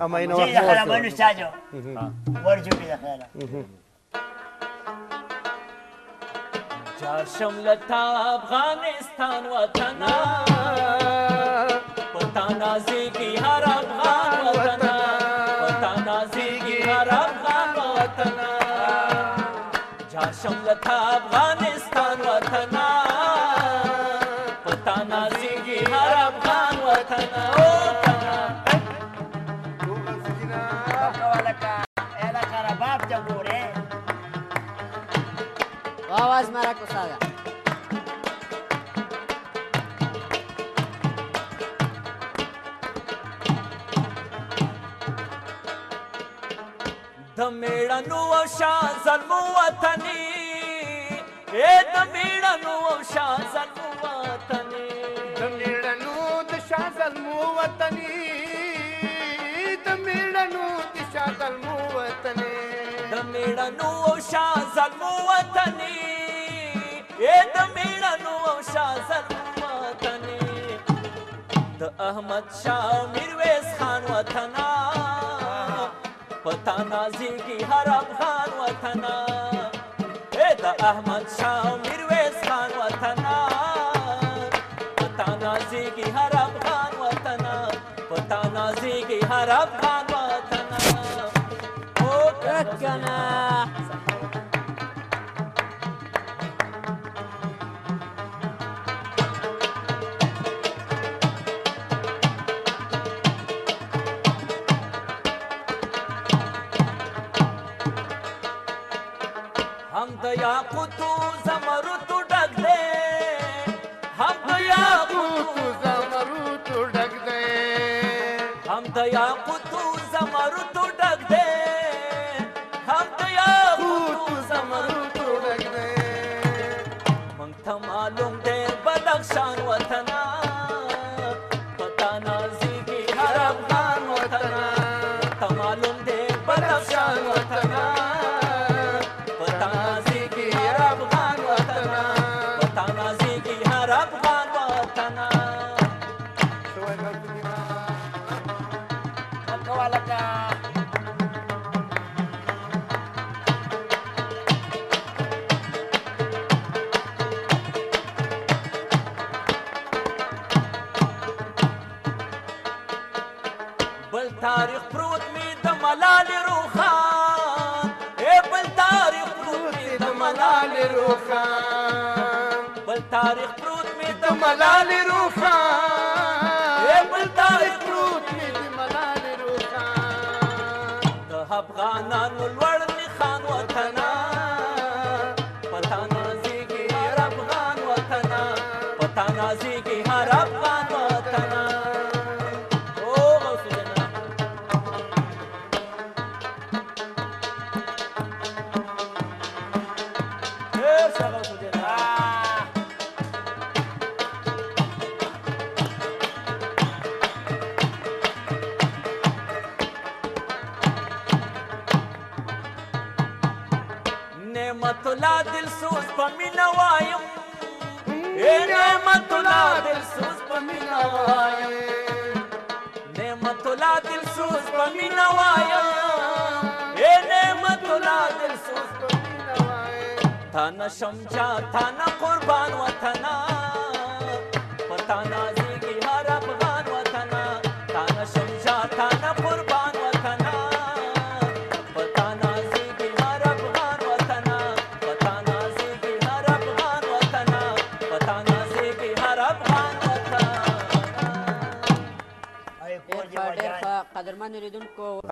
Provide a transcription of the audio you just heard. اما این وقت دخل عملو ساجو ورجو بدخل جاشم لتا افغانستان وطنا وطنا زیگی هر افغان وطنا وطنا زیگی هر افغان وطنا جاشم لتا افغانستان وطنا وطنا زیگی هر افغان وطنا amores. Babas maracosada. د میړنو او شان زلمو وطني اے د میړنو او شان زلمو وطني د میړنو د شان زلمو وطني د میړنو د شان زلمو وطني మేడా నువ శాజల్ మువతనీ ఏదా మేడా నువ శాజల్ మవతనీ ద అహ్మద్ షా మిర్వేస్ ఖాన్ వతనా పతనా జీకి హరాబ్ ఖాన్ వతనా ఏదా అహ్మద్ షా మిర్వేస్ ఖాన్ వతనా పతనా జీకి హరాబ్ ఖాన్ వతనా పతనా జీకి హరాబ్ ఖా ركنا हम तो याकूतू जमरूतू डग दे हम तो याकूतू जमरूतू डग दे हम तो याकूतू معلوم دی بدخشان وطنا پتا نازیږي حرم خان وطنا ته معلوم دی بدخشان وطنا پتا نازیږي حرم خان وطنا پتا نازیږي حرم تاریخ پروت می د ملال روخان اے بل تاریخ پروت می د ملال روخان بل تاریخ پروت می د ملال روخان نعمت الله دل سوز په مینا وایم نعمت الله دل سوز په مینا وایم نعمت الله دل سوز په مینا وایم نعمت الله دل سوز په وطن شمجا تن قربان وطن وطن زیگی هر افغان وطن تن شمجا تن قربان وطن وطن زیگی هر افغان وطن وطن زیگی هر افغان وطن وطن زیگی هر افغان وطن ډېر په قدرمن لیدونکو